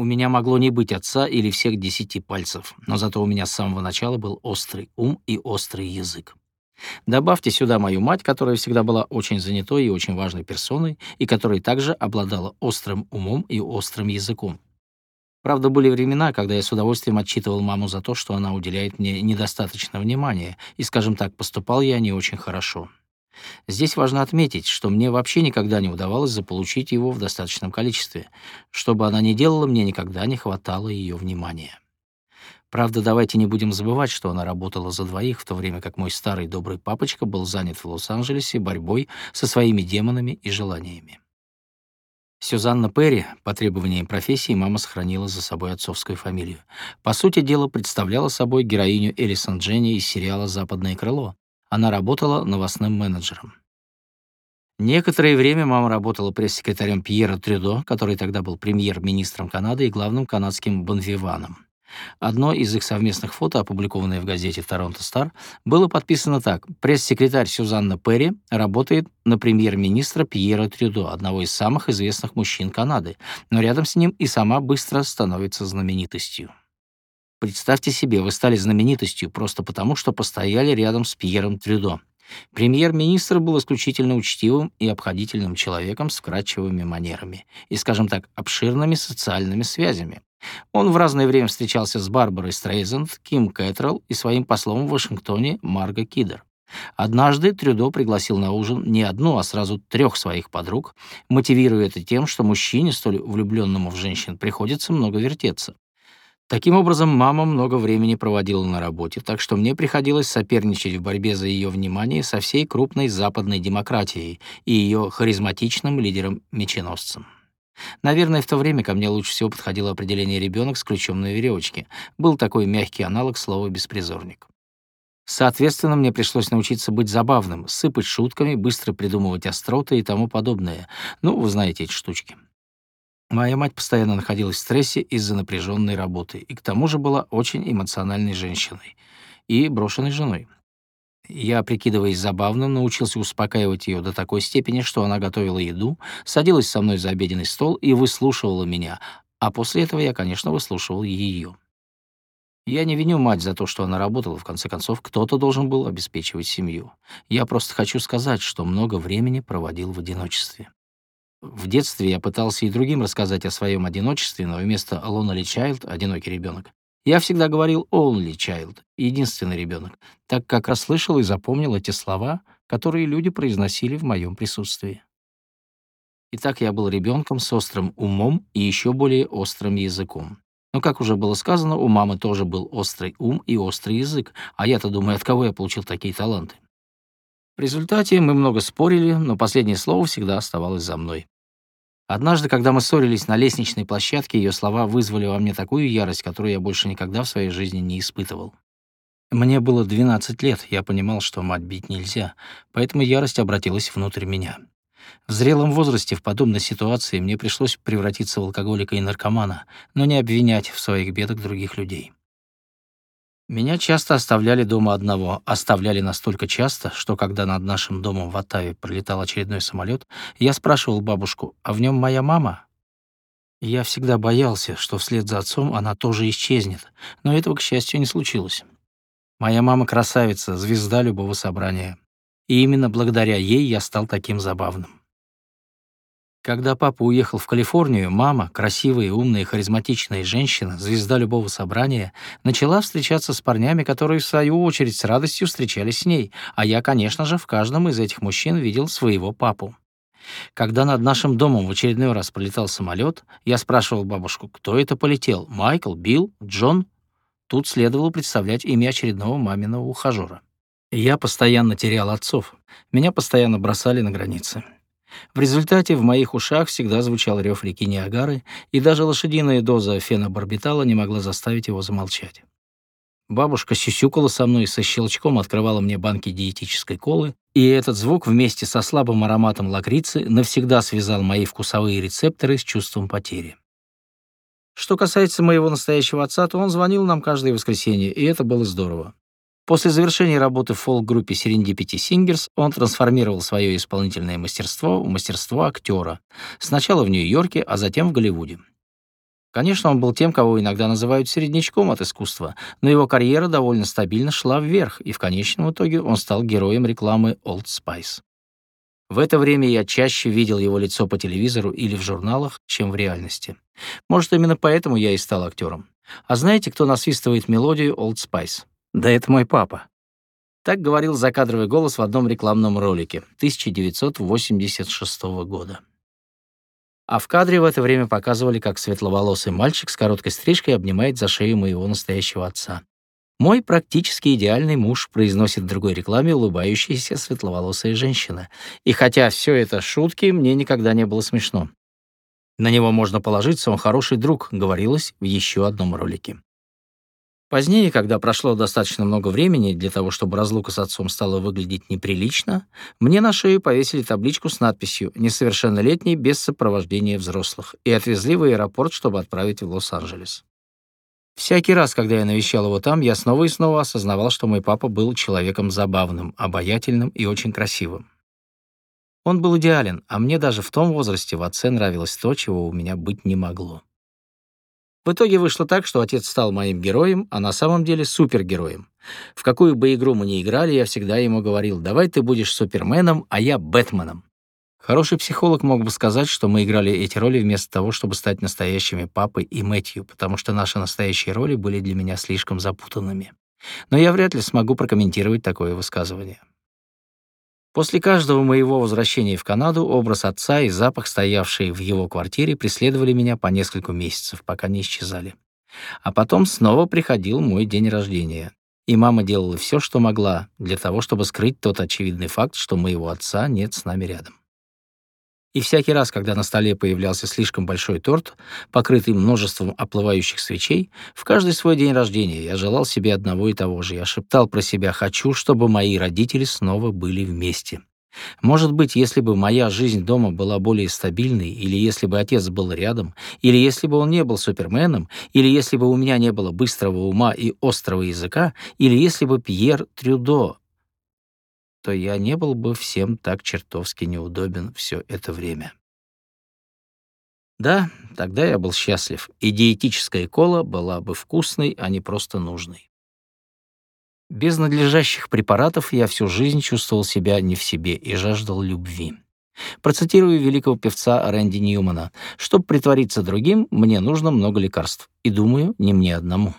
У меня могло не быть отца или всех десяти пальцев, но зато у меня с самого начала был острый ум и острый язык. Добавьте сюда мою мать, которая всегда была очень занятой и очень важной персоной, и которая также обладала острым умом и острым языком. Правда, были времена, когда я с удовольствием отчитывал маму за то, что она уделяет мне недостаточно внимания, и, скажем так, поступал я не очень хорошо. Здесь важно отметить, что мне вообще никогда не удавалось заполучить его в достаточном количестве. Что бы она ни делала, мне никогда не хватало ее внимания. Правда, давайте не будем забывать, что она работала за двоих, в то время как мой старый добрый папочка был занят в Лос-Анджелесе борьбой со своими демонами и желаниями. Сюзанна Перри, по требованиям профессии, мама сохранила за собой отцовскую фамилию. По сути дела, представляла собой героиню Элисон Дженни из сериала «Западное крыло». Она работала новостным менеджером. Некоторое время мама работала пресс-секретарем Пьера Трюдо, который тогда был премьер-министром Канады и главным канадским бонвиваном. Одно из их совместных фото, опубликованное в газете «Торонто Стар», было подписано так. Пресс-секретарь Сюзанна Перри работает на премьер-министра Пьера Трюдо, одного из самых известных мужчин Канады, но рядом с ним и сама быстро становится знаменитостью. Представьте себе, вы стали знаменитостью просто потому, что постояли рядом с Пьером Трюдо. Премьер-министр был исключительно учтивым и обходительным человеком с вкрадчивыми манерами и, скажем так, обширными социальными связями. Он в разное время встречался с Барбарой Стрейзенд, Ким Кэтрелл и своим послом в Вашингтоне Марго Кидер. Однажды Трюдо пригласил на ужин не одну, а сразу трех своих подруг, мотивируя это тем, что мужчине, столь влюбленному в женщин, приходится много вертеться. Таким образом, мама много времени проводила на работе, так что мне приходилось соперничать в борьбе за ее внимание со всей крупной западной демократией и ее харизматичным лидером-меченосцем. Наверное, в то время ко мне лучше всего подходило определение «ребенок с ключом на веревочке». Был такой мягкий аналог слова «беспризорник». Соответственно, мне пришлось научиться быть забавным, сыпать шутками, быстро придумывать остроты и тому подобное. Ну, вы знаете эти штучки. Моя мать постоянно находилась в стрессе из-за напряженной работы и к тому же была очень эмоциональной женщиной и брошенной женой. Я, прикидываясь забавным, научился успокаивать ее до такой степени, что она готовила еду, садилась со мной за обеденный стол и выслушивала меня, а после этого я, конечно, выслушивал ее. Я не виню мать за то, что она работала, в конце концов, кто-то должен был обеспечивать семью. Я просто хочу сказать, что много времени проводил в одиночестве. В детстве я пытался и другим рассказать о своем одиночестве, но вместо «lonely child» — «одинокий ребенок» я всегда говорил «only child» — «единственный ребенок», так как расслышал и запомнил эти слова, которые люди произносили в моем присутствии. Итак, я был ребенком с острым умом и еще более острым языком. Но, как уже было сказано, у мамы тоже был острый ум и острый язык, а я-то думаю, от кого я получил такие таланты. В результате мы много спорили, но последнее слово всегда оставалось за мной. Однажды, когда мы ссорились на лестничной площадке, ее слова вызвали во мне такую ярость, которую я больше никогда в своей жизни не испытывал. Мне было 12 лет, я понимал, что мать бить нельзя, поэтому ярость обратилась внутрь меня. В зрелом возрасте в подобной ситуации мне пришлось превратиться в алкоголика и наркомана, но не обвинять в своих бедах других людей. Меня часто оставляли дома одного, оставляли настолько часто, что когда над нашим домом в Оттаве пролетал очередной самолет, я спрашивал бабушку, а в нем моя мама? Я всегда боялся, что вслед за отцом она тоже исчезнет, но этого, к счастью, не случилось. Моя мама красавица, звезда любого собрания. И именно благодаря ей я стал таким забавным. Когда папа уехал в Калифорнию, мама, красивая, умная, харизматичная женщина, звезда любого собрания, начала встречаться с парнями, которые, в свою очередь, с радостью встречались с ней, а я, конечно же, в каждом из этих мужчин видел своего папу. Когда над нашим домом в очередной раз полетал самолет, я спрашивал бабушку, кто это полетел, Майкл, Билл, Джон? Тут следовало представлять имя очередного маминого ухажера. Я постоянно терял отцов, меня постоянно бросали на границе. В результате в моих ушах всегда звучал рев реки Ниагары, и даже лошадиная доза фенобарбитала не могла заставить его замолчать. Бабушка сюсюкала со мной и со щелчком открывала мне банки диетической колы, и этот звук вместе со слабым ароматом лакрицы навсегда связал мои вкусовые рецепторы с чувством потери. Что касается моего настоящего отца, то он звонил нам каждое воскресенье, и это было здорово. После завершения работы в фолк-группе Serendipity Singers он трансформировал свое исполнительное мастерство в мастерство актера, сначала в Нью-Йорке, а затем в Голливуде. Конечно, он был тем, кого иногда называют середнячком от искусства, но его карьера довольно стабильно шла вверх, и в конечном итоге он стал героем рекламы Old Spice. В это время я чаще видел его лицо по телевизору или в журналах, чем в реальности. Может, именно поэтому я и стал актером. А знаете, кто насвистывает мелодию Old Spice? Да это мой папа. Так говорил закадровый голос в одном рекламном ролике 1986 года. А в кадре в это время показывали, как светловолосый мальчик с короткой стрижкой обнимает за шею моего настоящего отца. Мой практически идеальный муж произносит в другой рекламе улыбающаяся светловолосая женщина. И хотя все это шутки, мне никогда не было смешно. На него можно положиться, он хороший друг, говорилось в еще одном ролике. Позднее, когда прошло достаточно много времени для того, чтобы разлука с отцом стала выглядеть неприлично, мне на шею повесили табличку с надписью «Несовершеннолетний без сопровождения взрослых» и отвезли в аэропорт, чтобы отправить в Лос-Анджелес. Всякий раз, когда я навещал его там, я снова и снова осознавал, что мой папа был человеком забавным, обаятельным и очень красивым. Он был идеален, а мне даже в том возрасте в отце нравилось то, чего у меня быть не могло. В итоге вышло так, что отец стал моим героем, а на самом деле супергероем. В какую бы игру мы ни играли, я всегда ему говорил, давай ты будешь суперменом, а я Бэтменом. Хороший психолог мог бы сказать, что мы играли эти роли вместо того, чтобы стать настоящими папой и Мэтью, потому что наши настоящие роли были для меня слишком запутанными. Но я вряд ли смогу прокомментировать такое высказывание. После каждого моего возвращения в Канаду образ отца и запах, стоявший в его квартире, преследовали меня по несколько месяцев, пока не исчезали. А потом снова приходил мой день рождения, и мама делала все, что могла, для того, чтобы скрыть тот очевидный факт, что моего отца нет с нами рядом. И всякий раз, когда на столе появлялся слишком большой торт, покрытый множеством оплывающих свечей, в каждый свой день рождения я желал себе одного и того же. Я шептал про себя «хочу, чтобы мои родители снова были вместе». Может быть, если бы моя жизнь дома была более стабильной, или если бы отец был рядом, или если бы он не был суперменом, или если бы у меня не было быстрого ума и острого языка, или если бы Пьер Трюдо то я не был бы всем так чертовски неудобен все это время. Да, тогда я был счастлив, и диетическая кола была бы вкусной, а не просто нужной. Без надлежащих препаратов я всю жизнь чувствовал себя не в себе и жаждал любви. Процитирую великого певца Рэнди Ньюмана. «Чтобы притвориться другим, мне нужно много лекарств. И думаю, не мне одному».